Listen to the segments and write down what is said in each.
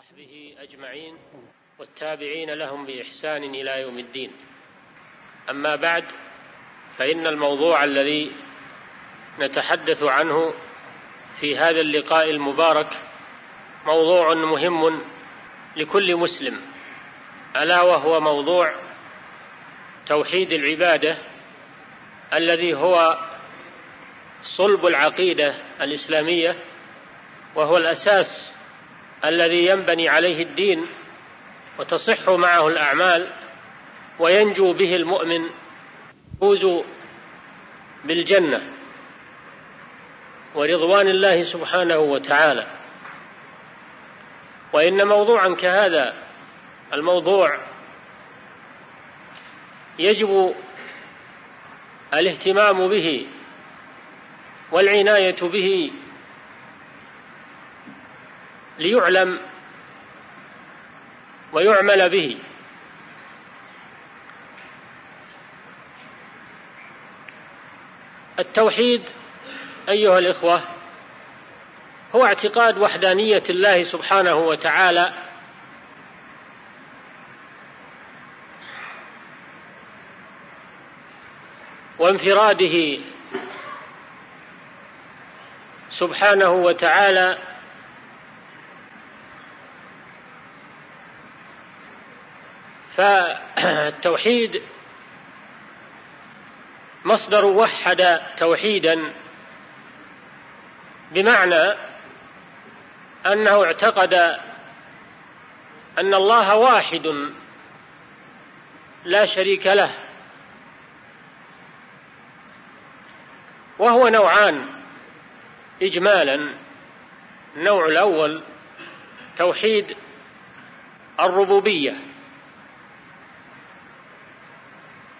وصحبه أجمعين والتابعين لهم بإحسان إلى يوم الدين. أما بعد فإن الموضوع الذي نتحدث عنه في هذا اللقاء المبارك موضوع مهم لكل مسلم ألا وهو موضوع توحيد العبادة الذي هو صلب العقيدة الإسلامية وهو الأساس الذي ينبني عليه الدين وتصح معه الأعمال وينجو به المؤمن يفوز بالجنة ورضوان الله سبحانه وتعالى. وإن موضوعا كهذا الموضوع يجب الاهتمام به والعناية به ليعلم ويعمل به. التوحيد أيها الإخوة هو اعتقاد وحدانية الله سبحانه وتعالى وانفراده سبحانه وتعالى فالتوحيد مصدر وحد توحيدا بمعنى أنه اعتقد أن الله واحد لا شريك له وهو نوعان اجمالا النوع الأول توحيد الربوبية.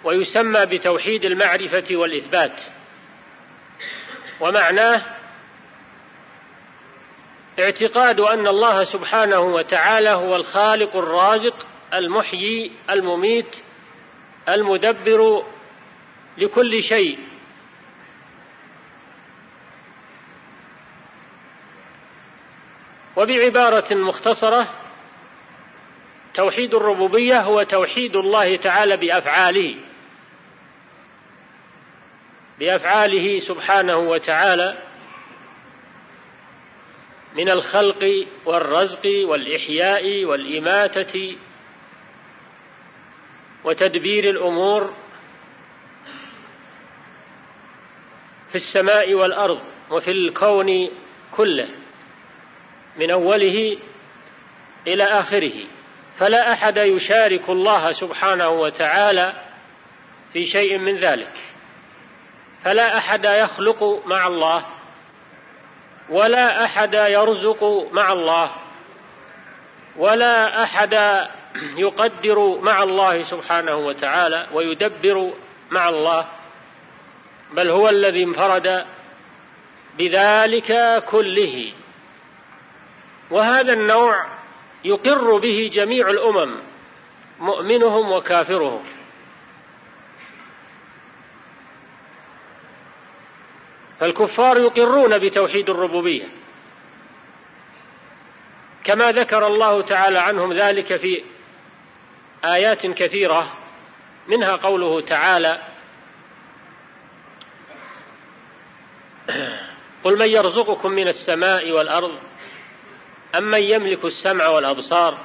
ويسمى بتوحيد المعرفة والإثبات. ومعناه اعتقاد أن الله سبحانه وتعالى هو الخالق الرازق المحيي المميت المدبر لكل شيء. وبعبارة مختصرة توحيد الربوبية هو توحيد الله تعالى بأفعاله. بأفعاله سبحانه وتعالى من الخلق والرزق والإحياء والإماتة وتدبير الأمور في السماء والأرض وفي الكون كله من أوله إلى آخره. فلا أحد يشارك الله سبحانه وتعالى في شيء من ذلك. فلا أحد يخلق مع الله ولا أحد يرزق مع الله ولا أحد يقدر مع الله سبحانه وتعالى ويدبر مع الله بل هو الذي انفرد بذلك كله. وهذا النوع يقر به جميع الأمم مؤمنهم وكافرهم. فالكفار يقرون بتوحيد الربوبية. كما ذكر الله تعالى عنهم ذلك في آيات كثيرة منها قوله تعالى قل من يرزقكم من السماء والأرض امن يملك السمع والأبصار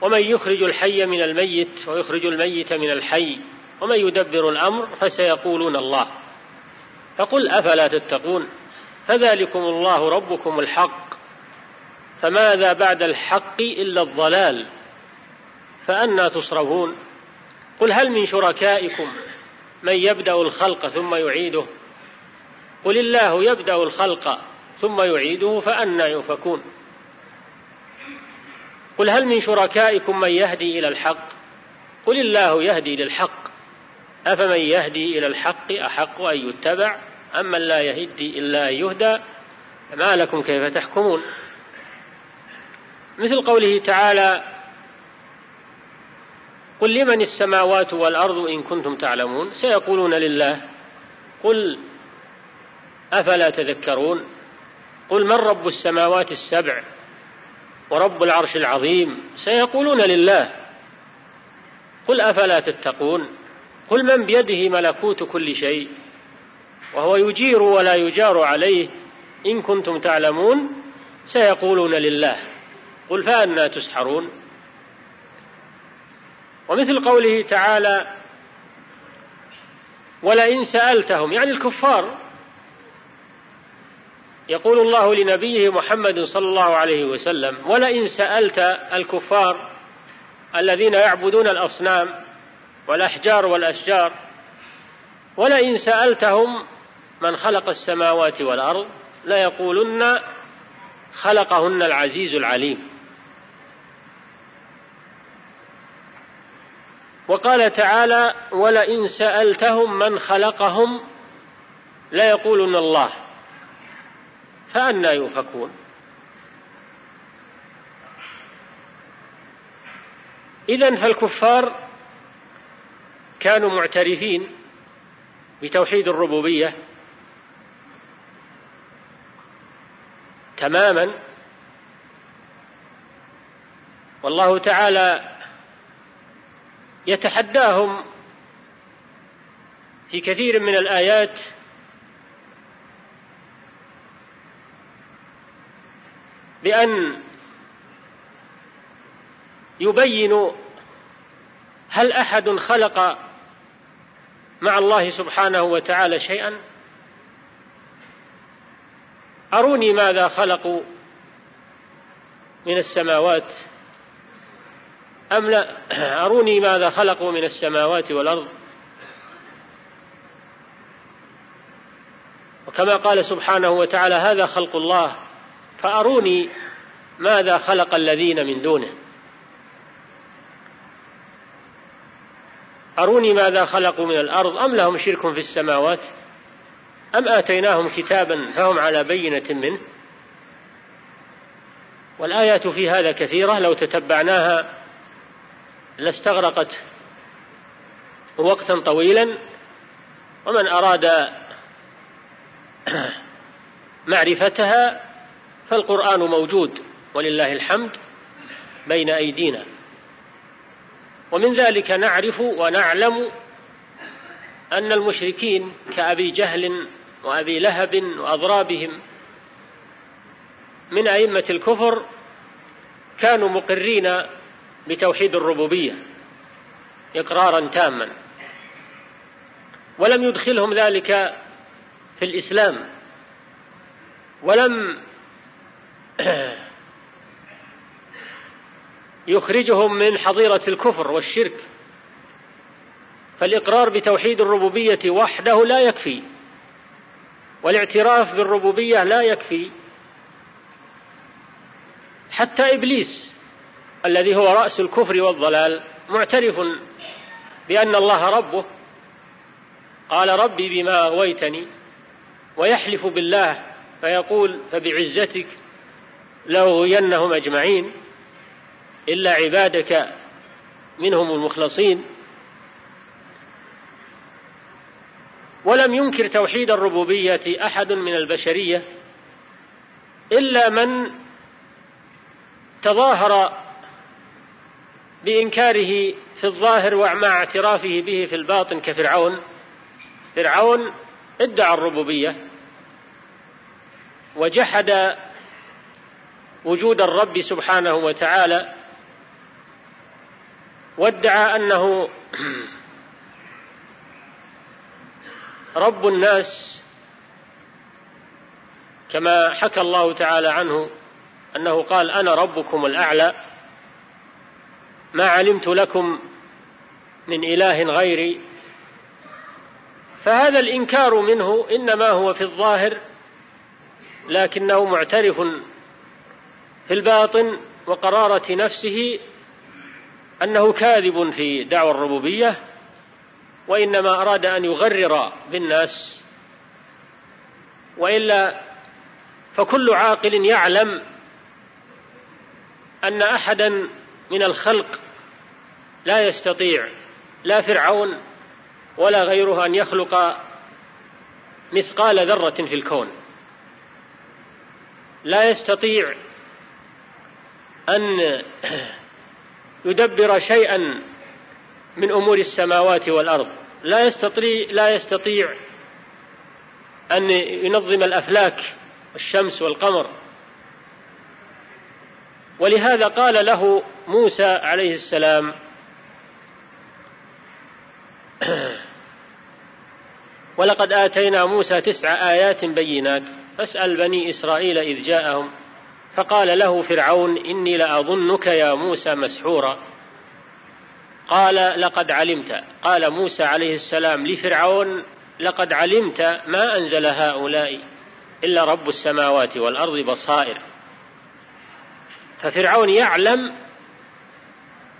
ومن يخرج الحي من الميت ويخرج الميت من الحي ومن يدبر الأمر فسيقولون الله. فقل أفلا تتقون؟ فذلكم الله ربكم الحق. فماذا بعد الحق إلا الضلال؟ فانى تصرفون. قل هل من شركائكم من يبدأ الخلق ثم يعيده؟ قل الله يبدأ الخلق ثم يعيده فانى يؤفكون قل هل من شركائكم من يهدي إلى الحق؟ قل الله يهدي للحق. أفمن يهدي إلى الحق أحق أن يتبع؟ أما لا يهدي إلا أن يهدى فما لكم كيف تحكمون؟ مثل قوله تعالى قل لمن السماوات والأرض إن كنتم تعلمون؟ سيقولون لله قل أفلا تذكرون؟ قل من رب السماوات السبع ورب العرش العظيم؟ سيقولون لله قل أفلا تتقون؟ قل من بيده ملكوت كل شيء وهو يجير ولا يجار عليه إن كنتم تعلمون سيقولون لله قل فأنا تسحرون. ومثل قوله تعالى ولئن سألتهم يعني الكفار. يقول الله لنبيه محمد صلى الله عليه وسلم ولئن سألت الكفار الذين يعبدون الأصنام والأحجار والأشجار. ولئن سألتهم من خلق السماوات والأرض ليقولن خلقهن العزيز العليم. وقال تعالى ولئن سألتهم من خلقهم ليقولن الله. فأنى يؤفكون. إذا فالكفار كانوا معترفين بتوحيد الربوبية تماما. والله تعالى يتحداهم في كثير من الآيات بأن يبين هل أحد خلق مع الله سبحانه وتعالى شيئا؟ أروني ماذا خلقوا من السماوات أم لا؟ أروني ماذا خلقوا من السماوات والأرض؟ وكما قال سبحانه وتعالى هذا خلق الله فأروني ماذا خلق الذين من دونه. أروني ماذا خلقوا من الأرض؟ أم لهم شرك في السماوات؟ أم آتيناهم كتابا فهم على بينة منه؟ والآيات في هذا كثيرة لو تتبعناها لاستغرقت وقتا طويلا. ومن أراد معرفتها فالقرآن موجود ولله الحمد بين أيدينا. ومن ذلك نعرف ونعلم أن المشركين كأبي جهل وأبي لهب وأضرابهم من أئمة الكفر كانوا مقرين بتوحيد الربوبية إقرارا تاما ولم يدخلهم ذلك في الإسلام ولم يخرجهم من حظيرة الكفر والشرك. فالإقرار بتوحيد الربوبية وحده لا يكفي والاعتراف بالربوبية لا يكفي. حتى إبليس الذي هو رأس الكفر والضلال معترف بأن الله ربه. قال ربي بما أغويتني ويحلف بالله فيقول فبعزتك لأغوينهم أجمعين. إلا عبادك منهم المخلصين. ولم ينكر توحيد الربوبية أحد من البشرية إلا من تظاهر بإنكاره في الظاهر ومع اعترافه به في الباطن كفرعون. فرعون ادعى الربوبية وجحد وجود الرب سبحانه وتعالى وادعى أنه رب الناس كما حكى الله تعالى عنه أنه قال أنا ربكم الأعلى ما علمت لكم من إله غيري فهذا الإنكار منه إنما هو في الظاهر لكنه معترف في الباطن وقرارة نفسه أنه كاذب في دعوى الربوبية وإنما أراد أن يغرر بالناس. وإلا فكل عاقل يعلم أن أحدا من الخلق لا يستطيع لا فرعون ولا غيره أن يخلق مثقال ذرة في الكون. لا يستطيع أن يدبر شيئا من أمور السماوات والأرض. لا يستطيع لا يستطيع أن ينظم الأفلاك والشمس والقمر. ولهذا قال له موسى عليه السلام ولقد آتينا موسى تسع آيات بينات فاسأل بني إسرائيل إذ جاءهم. فقال له فرعون إني لأظنك يا موسى مسحورا. قال لقد علمت. قال موسى عليه السلام لفرعون لقد علمت ما أنزل هؤلاء إلا رب السماوات والأرض بصائر. ففرعون يعلم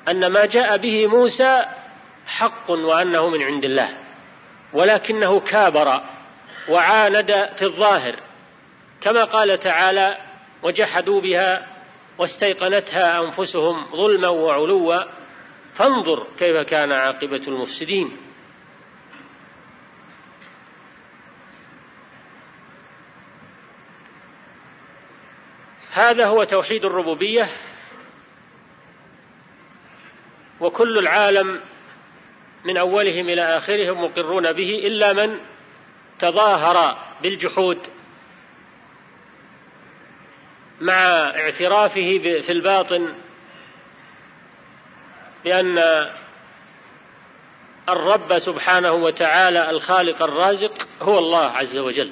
أن ما جاء به موسى حق وأنه من عند الله ولكنه كابر وعاند في الظاهر. كما قال تعالى وجحدوا بها واستيقنتها أنفسهم ظلما وعلوا فانظر كيف كان عاقبة المفسدين. هذا هو توحيد الربوبية وكل العالم من أولهم إلى آخرهم مقرون به إلا من تظاهر بالجحود. مع اعترافه في الباطن بأن الرب سبحانه وتعالى الخالق الرازق هو الله عز وجل.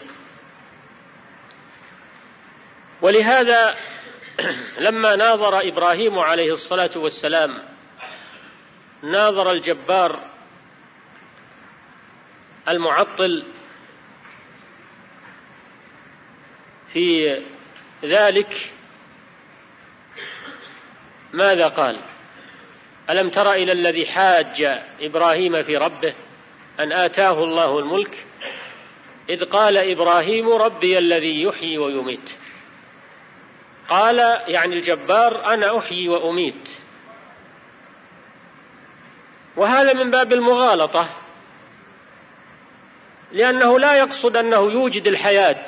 ولهذا لما ناظر إبراهيم عليه الصلاة والسلام ناظر الجبار المعطل في ذلك ماذا قال؟ ألم تر إلى الذي حاج إبراهيم في ربه أن آتاه الله الملك؟ إذ قال إبراهيم ربي الذي يحيي ويميت. قال يعني الجبار أنا أحيي وأميت. وهذا من باب المغالطة لأنه لا يقصد أنه يوجد الحياة.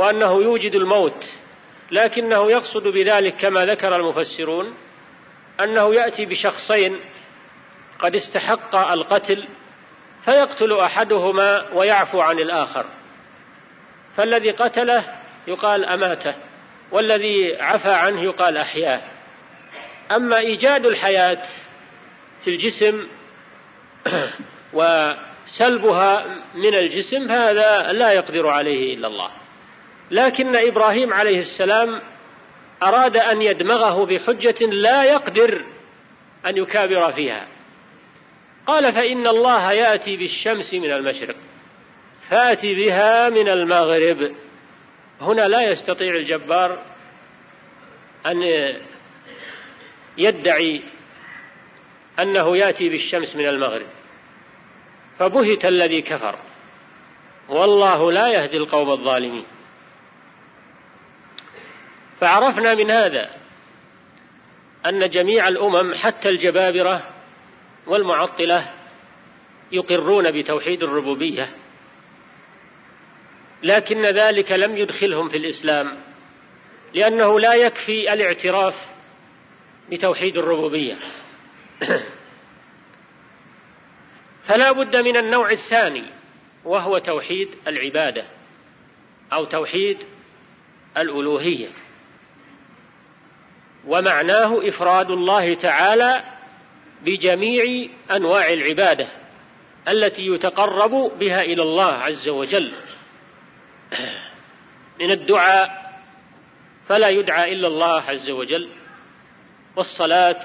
وأنه يوجد الموت لكنه يقصد بذلك كما ذكر المفسرون أنه يأتي بشخصين قد استحق القتل فيقتل أحدهما ويعفو عن الآخر. فالذي قتله يقال أماته والذي عفى عنه يقال أحياه. أما إيجاد الحياة في الجسم وسلبها من الجسم هذا لا يقدر عليه إلا الله. لكن إبراهيم عليه السلام أراد أن يدمغه بحجة لا يقدر أن يكابر فيها. قال فإن الله يأتي بالشمس من المشرق فات بها من المغرب. هنا لا يستطيع الجبار أن يدعي أنه يأتي بالشمس من المغرب. فبهت الذي كفر والله لا يهدي القوم الظالمين. فعرفنا من هذا أن جميع الأمم حتى الجبابرة والمعطلة يقرون بتوحيد الربوبية لكن ذلك لم يدخلهم في الإسلام لأنه لا يكفي الاعتراف بتوحيد الربوبية. فلا بد من النوع الثاني وهو توحيد العبادة أو توحيد الألوهية. ومعناه إفراد الله تعالى بجميع أنواع العبادة التي يتقرب بها إلى الله عز وجل. من الدعاء فلا يدعى إلا الله عز وجل والصلاة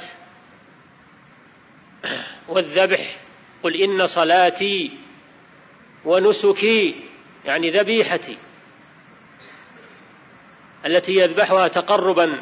والذبح قل إن صلاتي ونسكي يعني ذبيحتي التي يذبحها تقربا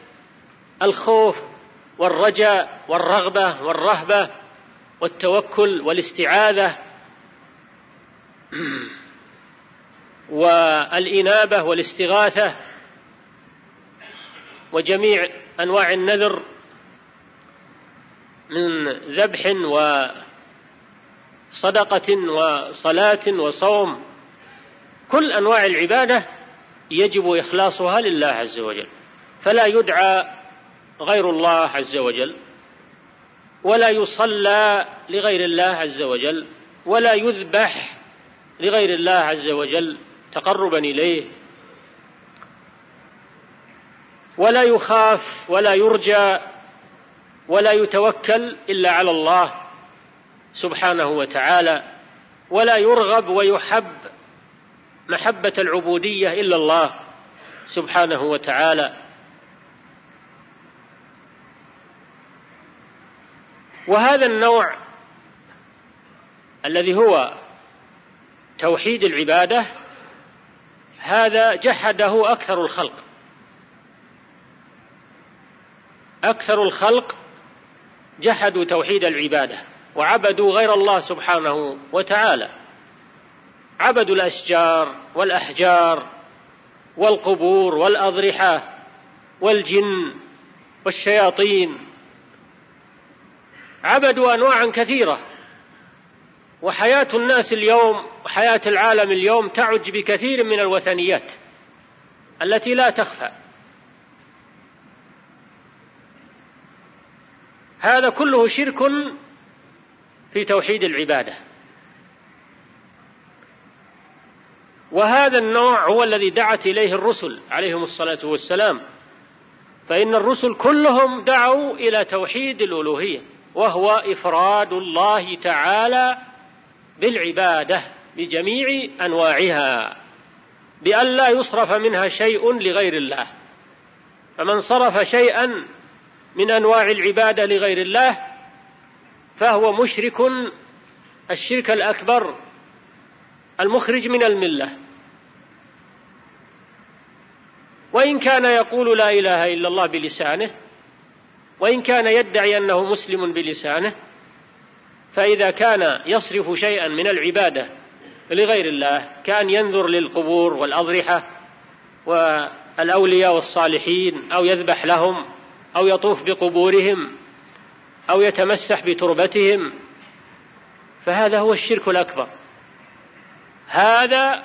الخوف والرجاء والرغبة والرهبة والتوكل والاستعاذة والإنابة والاستغاثة وجميع أنواع النذر من ذبح وصدقة وصلاة وصوم كل أنواع العبادة يجب إخلاصها لله عز وجل. فلا يدعى غير الله عز وجل ولا يصلى لغير الله عز وجل ولا يذبح لغير الله عز وجل تقربا إليه ولا يخاف ولا يرجى ولا يتوكل إلا على الله سبحانه وتعالى ولا يرغب ويحب محبة العبودية إلا الله سبحانه وتعالى. وهذا النوع الذي هو توحيد العبادة هذا جحده أكثر الخلق. أكثر الخلق جحدوا توحيد العبادة وعبدوا غير الله سبحانه وتعالى. عبدوا الأشجار والأحجار والقبور والأضرحة والجن والشياطين عبدوا انواعا كثيرة. وحياة الناس اليوم وحياة العالم اليوم تعج بكثير من الوثنيات التي لا تخفى. هذا كله شرك في توحيد العبادة. وهذا النوع هو الذي دعت إليه الرسل عليهم الصلاة والسلام. فإن الرسل كلهم دعوا إلى توحيد الألوهية. وهو إفراد الله تعالى بالعبادة بجميع أنواعها بأن لا يصرف منها شيء لغير الله. فمن صرف شيئا من أنواع العبادة لغير الله فهو مشرك الشرك الأكبر المخرج من الملة. وإن كان يقول لا إله إلا الله بلسانه وإن كان يدعي أنه مسلم بلسانه فإذا كان يصرف شيئا من العبادة لغير الله كأن ينذر للقبور والأضرحة والأولياء والصالحين أو يذبح لهم أو يطوف بقبورهم أو يتمسح بتربتهم فهذا هو الشرك الأكبر. هذا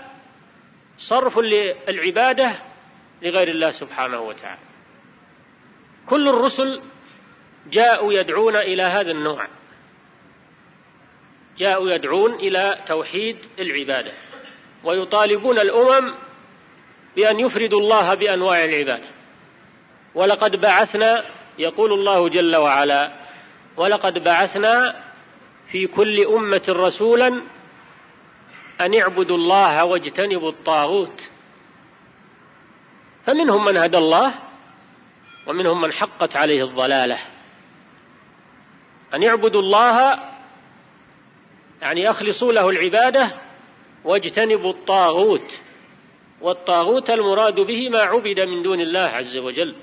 صرف للعبادة لغير الله سبحانه وتعالى. كل الرسل جاءوا يدعون إلى هذا النوع. جاءوا يدعون إلى توحيد العبادة. ويطالبون الأمم بأن يفردوا الله بأنواع العبادة. ولقد بعثنا يقول الله جل وعلا ولقد بعثنا في كل أمة رسولا أن اعبدوا الله واجتنبوا الطاغوت. فمنهم من هدى الله ومنهم من حقت عليه الضلالة. أن اعبدوا الله يعني أخلصوا له العبادة واجتنبوا الطاغوت. والطاغوت المراد به ما عبد من دون الله عز وجل.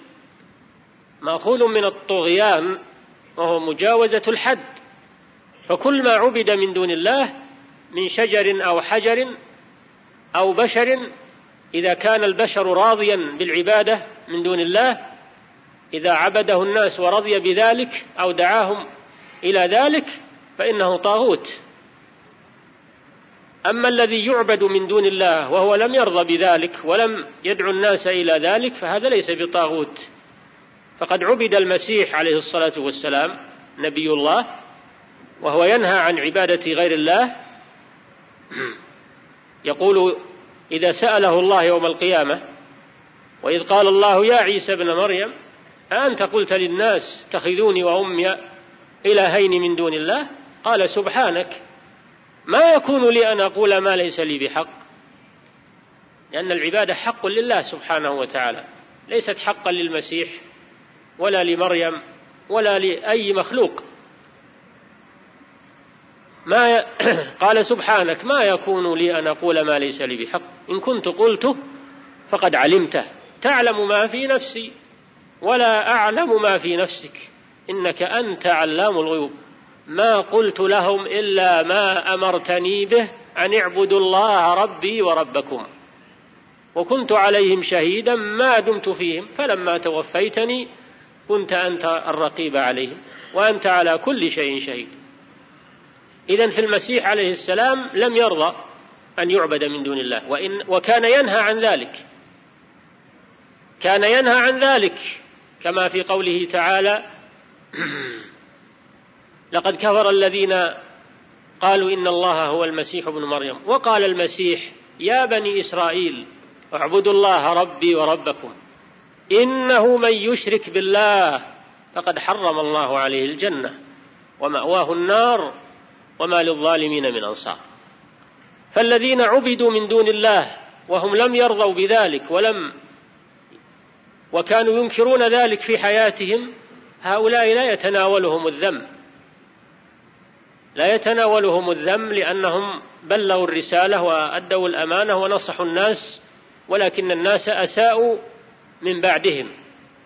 مأخوذ من الطغيان وهو مجاوزة الحد. فكل ما عبد من دون الله من شجر أو حجر أو بشر إذا كان البشر راضيا بالعبادة من دون الله إذا عبده الناس ورضي بذلك أو دعاهم إلى ذلك فإنه طاغوت. أما الذي يعبد من دون الله وهو لم يرضى بذلك ولم يدعو الناس إلى ذلك فهذا ليس بطاغوت. فقد عبد المسيح عليه الصلاة والسلام نبي الله وهو ينهى عن عبادة غير الله. يقول إذا سأله الله يوم القيامة وإذ قال الله يا عيسى ابن مريم أأنت قلت للناس اتخذوني وأمي إلهين من دون الله؟ قال سبحانك. ما يكون لي أن أقول ما ليس لي بحق. لأن العبادة حق لله سبحانه وتعالى. ليست حقا للمسيح ولا لمريم ولا لأي مخلوق. ما ي... قال سبحانك ما يكون لي أن أقول ما ليس لي بحق. إن كنت قلته فقد علمته. تعلم ما في نفسي ولا أعلم ما في نفسك. إنك أنت علام الغيوب. ما قلت لهم إلا ما أمرتني به أن اعبدوا الله ربي وربكم. وكنت عليهم شهيدا ما دمت فيهم فلما توفيتني كنت أنت الرقيب عليهم وأنت على كل شيء شهيد. إذا في المسيح عليه السلام لم يرضى أن يعبد من دون الله وإن وكان ينهى عن ذلك. كان ينهى عن ذلك كما في قوله تعالى لقد كفر الذين قالوا إن الله هو المسيح ابن مريم. وقال المسيح يا بني إسرائيل اعبدوا الله ربي وربكم إنه من يشرك بالله فقد حرم الله عليه الجنة ومأواه النار وما للظالمين من أنصار. فالذين عبدوا من دون الله وهم لم يرضوا بذلك ولم وكانوا ينكرون ذلك في حياتهم هؤلاء لا يتناولهم الذم. لا يتناولهم الذم لأنهم بلغوا الرسالة وأدوا الأمانة ونصحوا الناس ولكن الناس أساءوا من بعدهم.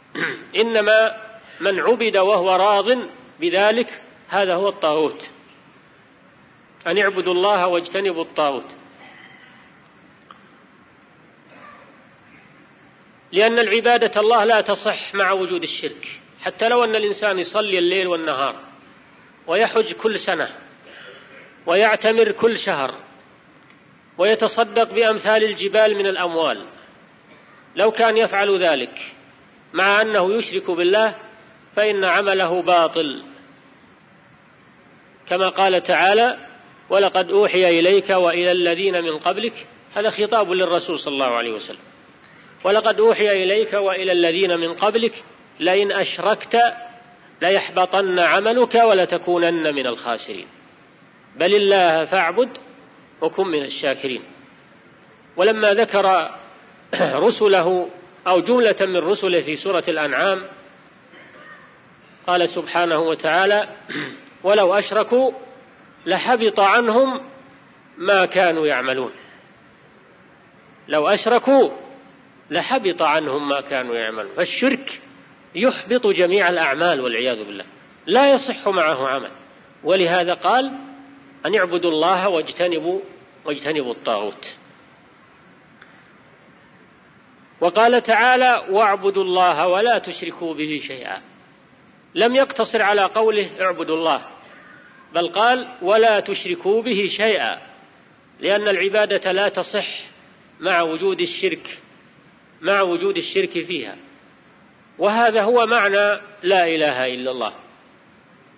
إنما من عبد وهو راض بذلك هذا هو الطاغوت. أن اعبدوا الله واجتنبوا الطاغوت. لأن العبادة الله لا تصح مع وجود الشرك. حتى لو أن الإنسان يصلي الليل والنهار ويحج كل سنة ويعتمر كل شهر ويتصدق بأمثال الجبال من الأموال لو كان يفعل ذلك مع أنه يشرك بالله فإن عمله باطل كما قال تعالى ولقد أوحي إليك وإلى الذين من قبلك هذا خطاب للرسول صلى الله عليه وسلم ولقد أوحي إليك وإلى الذين من قبلك لئن أشركت ليحبطن عملك ولتكونن من الخاسرين. بل الله فاعبد وكن من الشاكرين. ولما ذكر رسله أو جملة من رسله في سورة الأنعام قال سبحانه وتعالى ولو أشركوا لحبط عنهم ما كانوا يعملون. لو أشركوا لحبط عنهم ما كانوا يعملون. فالشرك يحبط جميع الأعمال والعياذ بالله. لا يصح معه عمل. ولهذا قال أن اعبدوا الله واجتنبوا واجتنبوا الطاغوت. وقال تعالى واعبدوا الله ولا تشركوا به شيئا. لم يقتصر على قوله اعبدوا الله بل قال ولا تشركوا به شيئا. لأن العبادة لا تصح مع وجود الشرك مع وجود الشرك فيها. وهذا هو معنى لا إله إلا الله.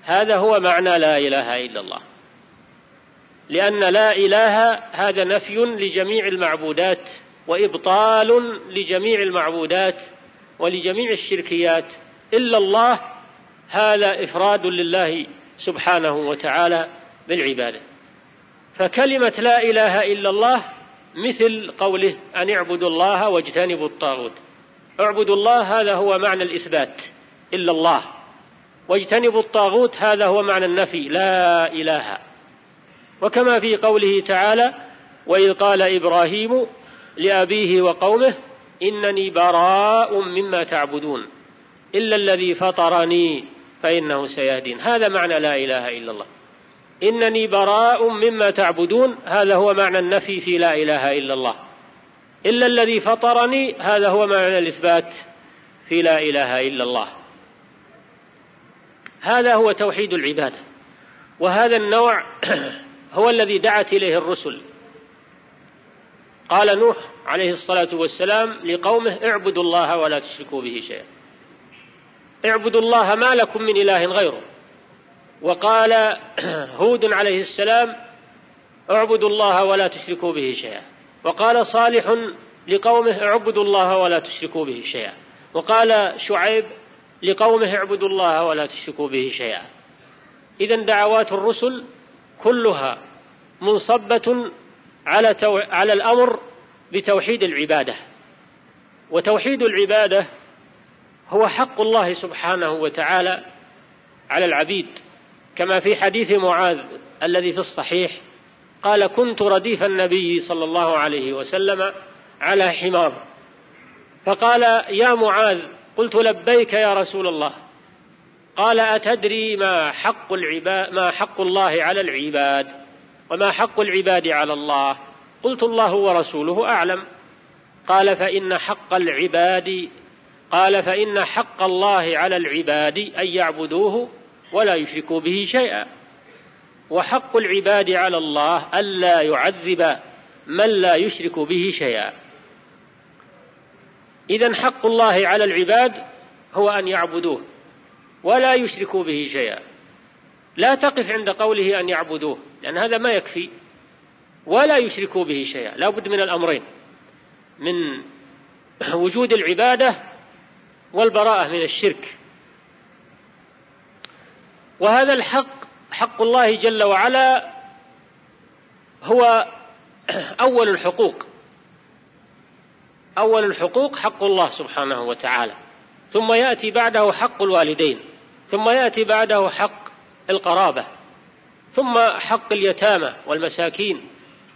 هذا هو معنى لا إله إلا الله. لأن لا إله هذا نفي لجميع المعبودات وإبطال لجميع المعبودات ولجميع الشركيات. إلا الله هذا إفراد لله سبحانه وتعالى بالعبادة. فكلمة لا إله إلا الله مثل قوله أن اعبدوا الله واجتنبوا الطاغوت. اعبدوا الله هذا هو معنى الإثبات إلا الله. واجتنبوا الطاغوت هذا هو معنى النفي لا إله. وكما في قوله تعالى وإذ قال إبراهيم لأبيه وقومه إنني براء مما تعبدون إلا الذي فطرني فإنه سيهدين. هذا معنى لا إله إلا الله. إنني براء مما تعبدون هذا هو معنى النفي في لا إله إلا الله. إلا الذي فطرني هذا هو معنى الإثبات في لا إله إلا الله. هذا هو توحيد العبادة. وهذا النوع هو الذي دعت إليه الرسل. قال نوح عليه الصلاة والسلام لقومه اعبدوا الله ولا تشركوا به شيئا. اعبدوا الله ما لكم من إله غيره. وقال هود عليه السلام اعبدوا الله ولا تشركوا به شيئا. وقال صالح لقومه اعبدوا الله ولا تشركوا به شيئا. وقال شعيب لقومه اعبدوا الله ولا تشركوا به شيئا. إذا دعوات الرسل كلها منصبة على تو... على الأمر بتوحيد العبادة. وتوحيد العبادة هو حق الله سبحانه وتعالى على العبيد كما في حديث معاذ الذي في الصحيح قال كنت رديف النبي صلى الله عليه وسلم على حمار. فقال يا معاذ قلت لبيك يا رسول الله. قال أتدري ما حق العباد ما حق الله على العباد وما حق العباد على الله؟ قلت الله ورسوله أعلم. قال فإن حق العباد قال فإن حق الله على العباد أن يعبدوه ولا يشركوا به شيئا. وحق العباد على الله ألا يعذب من لا يشرك به شيئا. إذا حق الله على العباد هو أن يعبدوه ولا يشركوا به شيئا. لا تقف عند قوله أن يعبدوه لأن هذا ما يكفي. ولا يشركوا به شيئا لا بد من الأمرين. من وجود العبادة والبراءة من الشرك. وهذا الحق حق الله جل وعلا هو أول الحقوق. أول الحقوق حق الله سبحانه وتعالى. ثم يأتي بعده حق الوالدين. ثم يأتي بعده حق القرابة. ثم حق اليتامى والمساكين.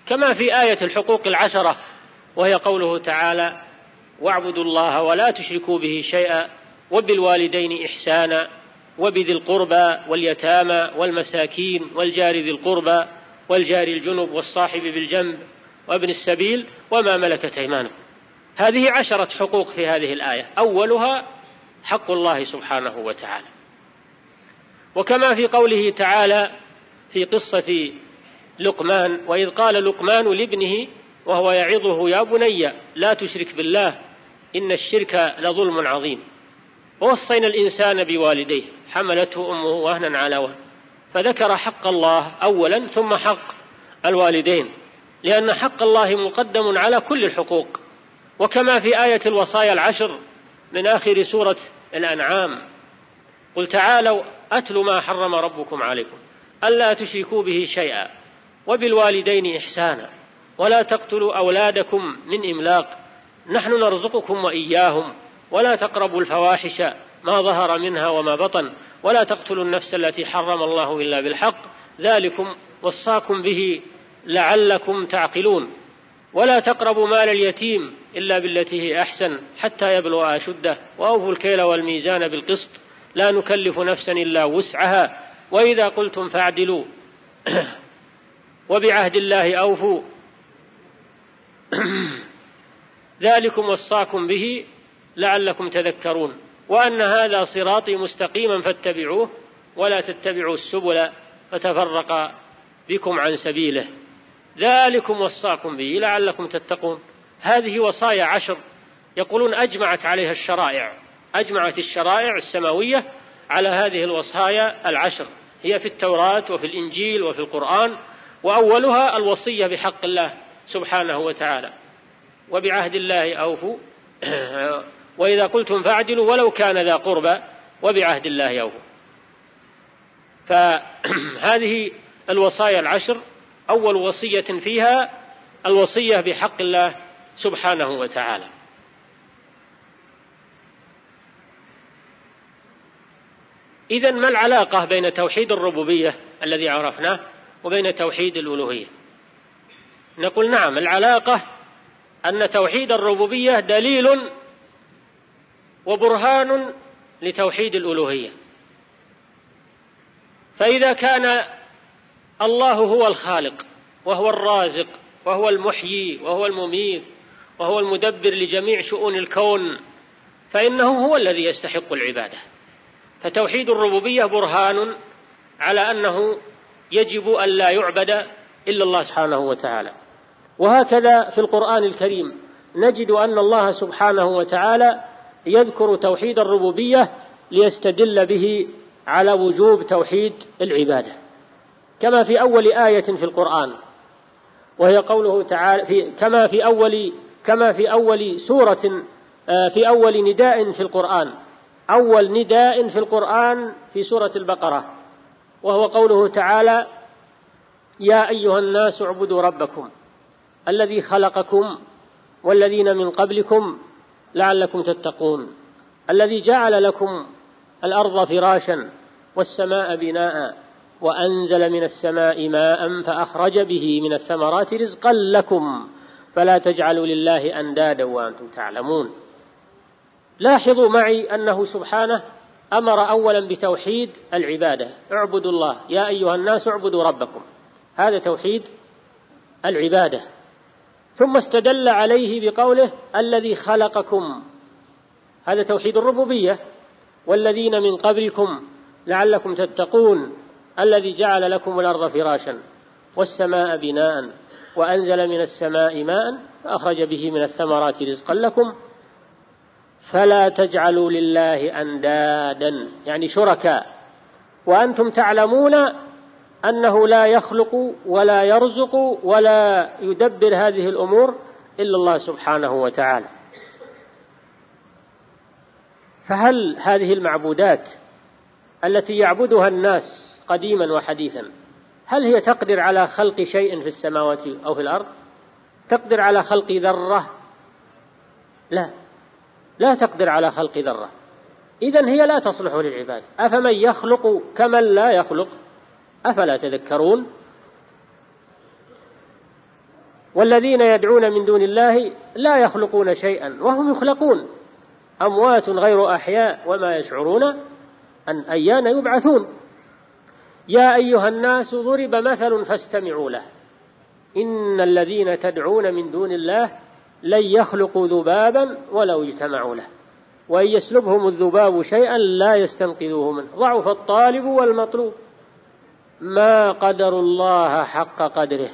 كما في آية الحقوق العشرة وهي قوله تعالى واعبدوا الله ولا تشركوا به شيئا وبالوالدين إحسانا وبذي القربى واليتامى والمساكين والجار ذي القربى والجار الجنب والصاحب بالجنب وابن السبيل وما ملكت أيمانكم. هذه عشرة حقوق في هذه الآية. أولها حق الله سبحانه وتعالى. وكما في قوله تعالى في قصة لقمان وإذ قال لقمان لابنه وهو يعظه يا بني لا تشرك بالله إن الشرك لظلم عظيم. ووصينا الإنسان بوالديه حملته أمه وهنا على وهن. فذكر حق الله أولا ثم حق الوالدين لأن حق الله مقدم على كل الحقوق. وكما في آية الوصايا العشر من آخر سورة الأنعام قل تعالوا أتل ما حرم ربكم عليكم ألا تشركوا به شيئا وبالوالدين إحسانا ولا تقتلوا أولادكم من إملاق نحن نرزقكم وإياهم ولا تقربوا الفواحش ما ظهر منها وما بطن ولا تقتلوا النفس التي حرم الله إلا بالحق. ذلكم وصاكم به لعلكم تعقلون. ولا تقربوا مال اليتيم إلا بالتي هي أحسن حتى يبلغ أشده. وأوفوا الكيل والميزان بالقسط. لا نكلف نفسا إلا وسعها. وإذا قلتم فاعدلوا. وبعهد الله أوفوا. ذلكم وصاكم به لعلكم تذكرون وأن هذا صراطي مستقيما فاتبعوه ولا تتبعوا السبل فتفرق بكم عن سبيله. ذلكم وصاكم به لعلكم تتقون. هذه وصايا عشر يقولون أجمعت عليها الشرائع أجمعت الشرائع السماوية على هذه الوصايا العشر. هي في التوراة وفي الإنجيل وفي القرآن وأولها الوصية بحق الله سبحانه وتعالى. وبعهد الله أوفوا وإذا قلتم فاعدلوا ولو كان ذا قربى وبعهد الله أوفوا. فهذه الوصايا العشر. أول وصية فيها الوصية بحق الله سبحانه وتعالى. إذا ما العلاقة بين توحيد الربوبية الذي عرفناه وبين توحيد الألوهية؟ نقول نعم العلاقة أن توحيد الربوبية دليل وبرهان لتوحيد الألوهية. فإذا كان الله هو الخالق وهو الرازق وهو المحيي وهو المميت وهو المدبر لجميع شؤون الكون فإنه هو الذي يستحق العبادة. فتوحيد الربوبية برهان على أنه يجب أن لا يعبد إلا الله سبحانه وتعالى. وهكذا في القرآن الكريم نجد أن الله سبحانه وتعالى يذكر توحيد الربوبية ليستدل به على وجوب توحيد العبادة. كما في أول آية في القرآن وهي قوله تعالى في كما في أول كما في أول سورة آه، في أول نداء في القرآن. أول نداء في القرآن في سورة البقرة وهو قوله تعالى يا أيها الناس اعبدوا ربكم الذي خلقكم والذين من قبلكم لعلكم تتقون. الذي جعل لكم الأرض فراشا والسماء بناء وأنزل من السماء ماء فأخرج به من الثمرات رزقا لكم. فلا تجعلوا لله أندادا وأنتم تعلمون. لاحظوا معي أنه سبحانه أمر أولا بتوحيد العبادة. اعبدوا الله. يا أيها الناس اعبدوا ربكم. هذا توحيد العبادة. ثم استدل عليه بقوله الذي خلقكم. هذا توحيد الربوبية. والذين من قبلكم لعلكم تتقون. الذي جعل لكم الأرض فراشا والسماء بناء وأنزل من السماء ماء فأخرج به من الثمرات رزقا لكم. فلا تجعلوا لله أندادا. يعني شركاء. وأنتم تعلمون أنه لا يخلق ولا يرزق ولا يدبر هذه الأمور إلا الله سبحانه وتعالى. فهل هذه المعبودات التي يعبدها الناس قديما وحديثا هل هي تقدر على خلق شيء في السماوات أو في الأرض؟ تقدر على خلق ذرة؟ لا لا تقدر على خلق ذرة. إذا هي لا تصلح للعباد. أفمن يخلق كمن لا يخلق؟ أفلا تذكرون؟ والذين يدعون من دون الله لا يخلقون شيئا وهم يخلقون. أموات غير أحياء وما يشعرون أن أيان يبعثون. يا أيها الناس ضرب مثل فاستمعوا له. إن الذين تدعون من دون الله لن يخلقوا ذبابا ولو اجتمعوا له. وإن يسلبهم الذباب شيئا لا يستنقذوه منه. ضعف الطالب والمطلوب. ما قدروا الله حق قدره.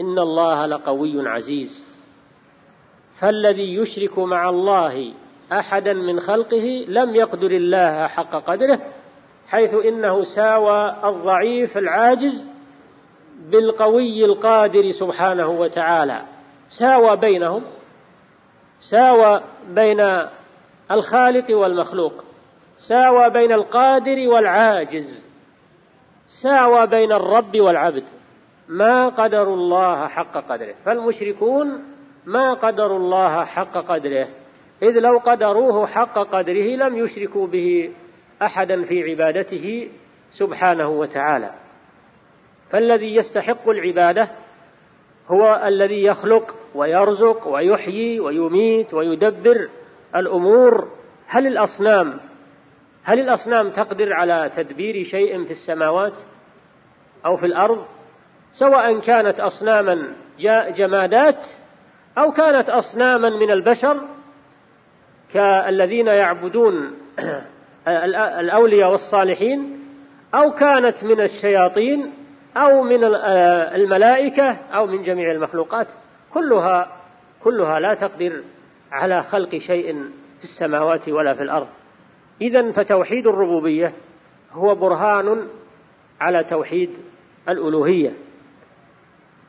إن الله لقوي عزيز. فالذي يشرك مع الله أحدا من خلقه لم يقدر الله حق قدره حيث إنه ساوى الضعيف العاجز بالقوي القادر سبحانه وتعالى. ساوى بينهم ساوى بين الخالق والمخلوق ساوى بين القادر والعاجز. ساوى بين الرب والعبد. ما قدروا الله حق قدره. فالمشركون ما قدروا الله حق قدره. إذ لو قدروه حق قدره لم يشركوا به أحدا في عبادته سبحانه وتعالى. فالذي يستحق العبادة هو الذي يخلق ويرزق ويحيي ويميت ويدبر الأمور. هل الأصنام هل الأصنام تقدر على تدبير شيء في السماوات أو في الأرض؟ سواء كانت أصناما جمادات أو كانت أصناما من البشر كالذين يعبدون الأولياء والصالحين أو كانت من الشياطين أو من الملائكة أو من جميع المخلوقات. كلها كلها لا تقدر على خلق شيء في السماوات ولا في الأرض. إذا فتوحيد الربوبية هو برهان على توحيد الألوهية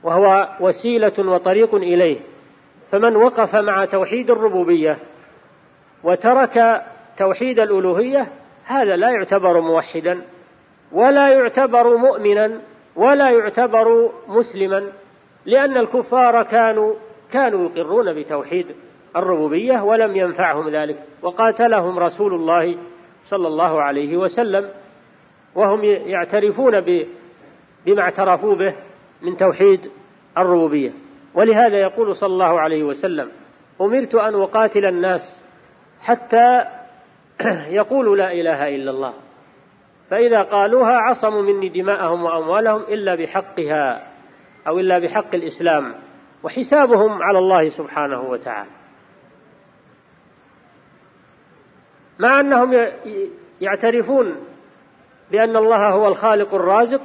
وهو وسيلة وطريق إليه. فمن وقف مع توحيد الربوبية وترك توحيد الألوهية هذا لا يعتبر موحدا ولا يعتبر مؤمنا ولا يعتبر مسلما لأن الكفار كانوا كانوا يقرون بتوحيد. الربوبية ولم ينفعهم ذلك وقاتلهم رسول الله صلى الله عليه وسلم وهم يعترفون بما اعترفوا به من توحيد الربوبية. ولهذا يقول صلى الله عليه وسلم أمرت أن أقاتل الناس حتى يقولوا لا إله إلا الله فإذا قالوها عصموا مني دماءهم وأموالهم إلا بحقها أو إلا بحق الإسلام وحسابهم على الله سبحانه وتعالى. مع أنهم يعترفون بأن الله هو الخالق الرازق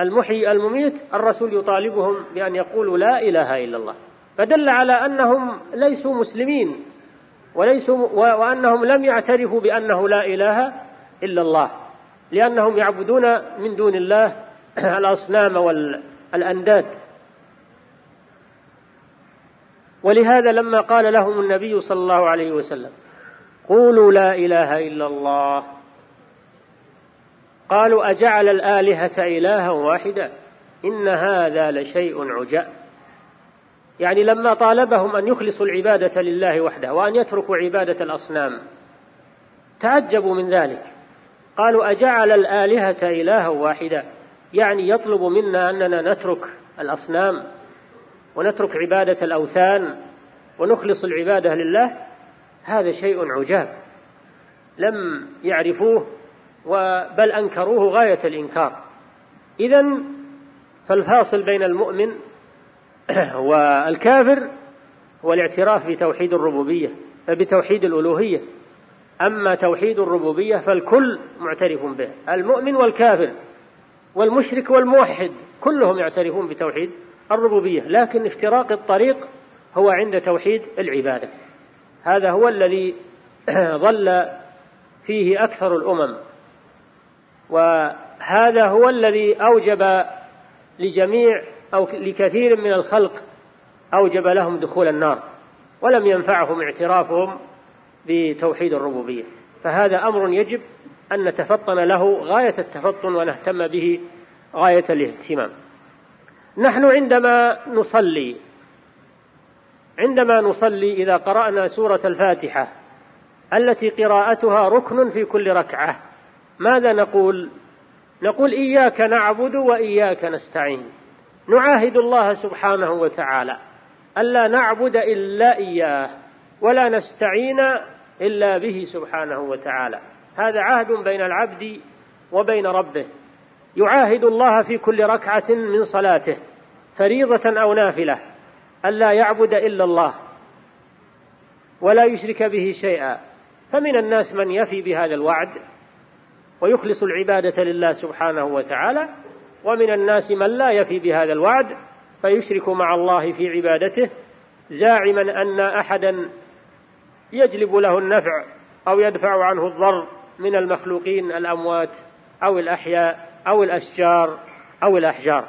المحيي المميت الرسول يطالبهم بأن يقولوا لا إله إلا الله. فدل على أنهم ليسوا مسلمين وليسوا وأنهم لم يعترفوا بأنه لا إله إلا الله لأنهم يعبدون من دون الله الأصنام والأنداد. ولهذا لما قال لهم النبي صلى الله عليه وسلم قولوا لا إله إلا الله. قالوا أجعل الآلهة إلها واحدا؟ إن هذا لشيء عجاب. يعني لما طالبهم أن يخلصوا العبادة لله وحده وأن يتركوا عبادة الأصنام تعجبوا من ذلك. قالوا أجعل الآلهة إلها واحدا؟ يعني يطلب منا أننا نترك الأصنام ونترك عبادة الأوثان ونخلص العبادة لله؟ هذا شيء عجاب. لم يعرفوه بل أنكروه غاية الإنكار. إذا فالفاصل بين المؤمن والكافر هو الاعتراف بتوحيد الربوبية بتوحيد الألوهية. أما توحيد الربوبية فالكل معترف به المؤمن والكافر والمشرك والموحد كلهم يعترفون بتوحيد الربوبية لكن افتراق الطريق هو عند توحيد العبادة. هذا هو الذي ظل فيه أكثر الأمم. وهذا هو الذي أوجب لجميع أو لكثير من الخلق أوجب لهم دخول النار ولم ينفعهم اعترافهم بتوحيد الربوبية. فهذا أمر يجب أن نتفطن له غاية التفطن ونهتم به غاية الاهتمام. نحن عندما نصلي عندما نصلي إذا قرأنا سورة الفاتحة التي قراءتها ركن في كل ركعة ماذا نقول؟ نقول إياك نعبد وإياك نستعين. نعاهد الله سبحانه وتعالى ألا نعبد إلا إياه ولا نستعين إلا به سبحانه وتعالى. هذا عهد بين العبد وبين ربه. يعاهد الله في كل ركعة من صلاته فريضة أو نافلة. ألا يعبد إلا الله ولا يشرك به شيئا. فمن الناس من يفي بهذا الوعد ويخلص العبادة لله سبحانه وتعالى ومن الناس من لا يفي بهذا الوعد فيشرك مع الله في عبادته زاعما أن أحدا يجلب له النفع أو يدفع عنه الضر من المخلوقين الأموات أو الأحياء أو الأشجار أو الأحجار.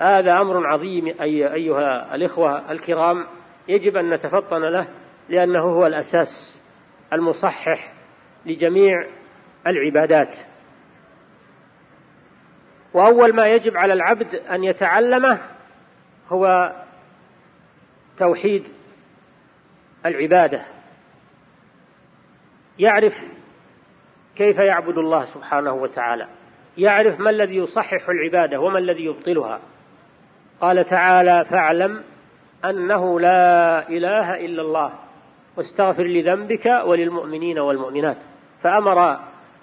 هذا أمر عظيم أي أيها الإخوة الكرام يجب أن نتفطن له لأنه هو الأساس المصحح لجميع العبادات. وأول ما يجب على العبد أن يتعلمه هو توحيد العبادة. يعرف كيف يعبد الله سبحانه وتعالى. يعرف ما الذي يصحح العبادة وما الذي يبطلها. قال تعالى فاعلم أنه لا إله إلا الله واستغفر لذنبك وللمؤمنين والمؤمنات. فأمر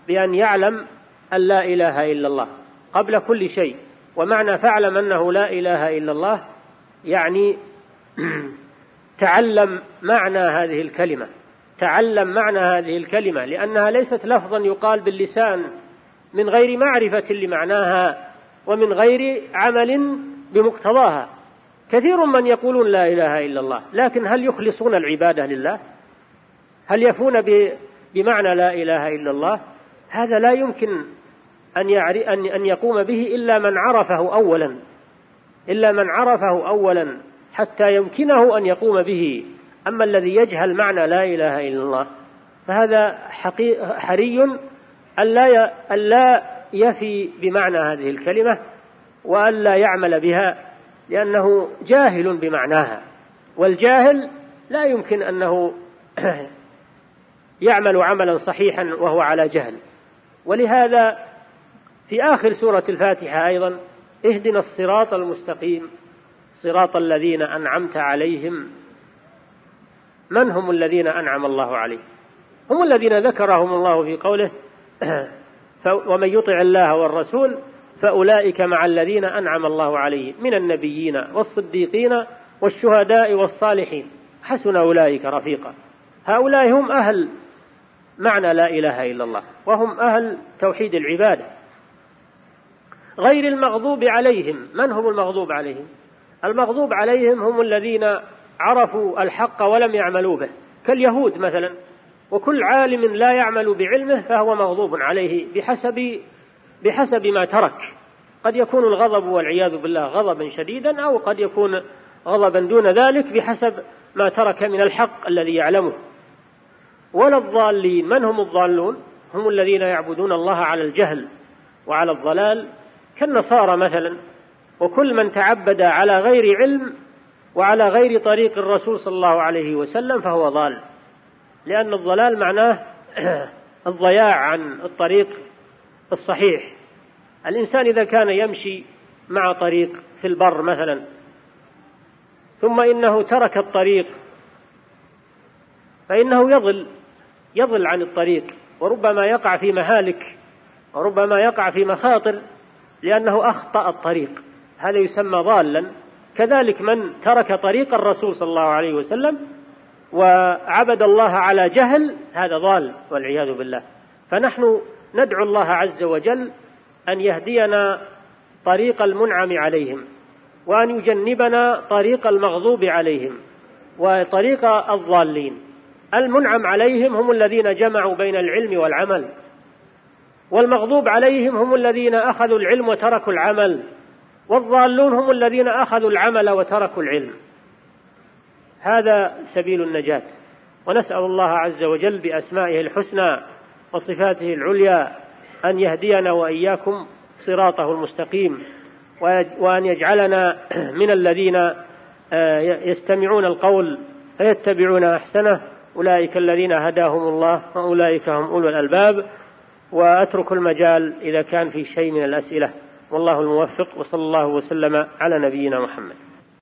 بأن يعلم أن لا إله إلا الله قبل كل شيء. ومعنى فاعلم أنه لا إله إلا الله يعني تعلم معنى هذه الكلمة. تعلم معنى هذه الكلمة لأنها ليست لفظا يقال باللسان من غير معرفة لمعناها ومن غير عمل بمقتضاها. كثير من يقولون لا إله إلا الله لكن هل يخلصون العبادة لله؟ هل يفون بمعنى لا إله إلا الله؟ هذا لا يمكن أن, أن أن يقوم به إلا من عرفه أولا إلا من عرفه أولا حتى يمكنه أن يقوم به. أما الذي يجهل معنى لا إله إلا الله فهذا حري ألا ألا يفي بمعنى هذه الكلمة. وألا يعمل بها لأنه جاهل بمعناها. والجاهل لا يمكن أنه يعمل عملا صحيحا وهو على جهل. ولهذا في آخر سورة الفاتحة أيضا اهدنا الصراط المستقيم صراط الذين أنعمت عليهم. من هم الذين أنعم الله عليهم؟ هم الذين ذكرهم الله في قوله ومن يطع الله والرسول فأولئك مع الذين أنعم الله عليهم من النبيين والصديقين والشهداء والصالحين. حسن أولئك رفيقا. هؤلاء هم أهل معنى لا إله إلا الله وهم أهل توحيد العبادة. غير المغضوب عليهم. من هم المغضوب عليهم؟ المغضوب عليهم هم الذين عرفوا الحق ولم يعملوا به. كاليهود مثلا. وكل عالم لا يعمل بعلمه فهو مغضوب عليه بحسب بحسب ما ترك. قد يكون الغضب والعياذ بالله غضبا شديدا أو قد يكون غضبا دون ذلك بحسب ما ترك من الحق الذي يعلمه. ولا الضالين من هم الضالون؟ هم الذين يعبدون الله على الجهل وعلى الضلال. كالنصارى مثلا. وكل من تعبد على غير علم وعلى غير طريق الرسول صلى الله عليه وسلم فهو ضال. لأن الضلال معناه الضياع عن الطريق الصحيح. الإنسان إذا كان يمشي مع طريق في البر مثلا ثم إنه ترك الطريق فإنه يضل يضل عن الطريق وربما يقع في مهالك وربما يقع في مخاطر لأنه أخطأ الطريق. هذا يسمى ضالا. كذلك من ترك طريق الرسول صلى الله عليه وسلم وعبد الله على جهل هذا ضال والعياذ بالله. فنحن ندعو الله عز وجل أن يهدينا طريق المنعم عليهم وأن يجنبنا طريق المغضوب عليهم وطريق الضالين. المنعم عليهم هم الذين جمعوا بين العلم والعمل والمغضوب عليهم هم الذين أخذوا العلم وتركوا العمل والضالون هم الذين أخذوا العمل وتركوا العلم. هذا سبيل النجاة. ونسأل الله عز وجل بأسمائه الحسنى وصفاته العليا أن يهدينا وإياكم صراطه المستقيم وأن يجعلنا من الذين آه، يستمعون القول فيتبعون أحسنه. أولئك الذين هداهم الله وأولئك هم أولو الألباب. وأترك المجال إذا كان في شيء من الأسئلة. والله الموفق وصلى الله وسلم على نبينا محمد.